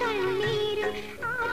കണ്ണീരും ആ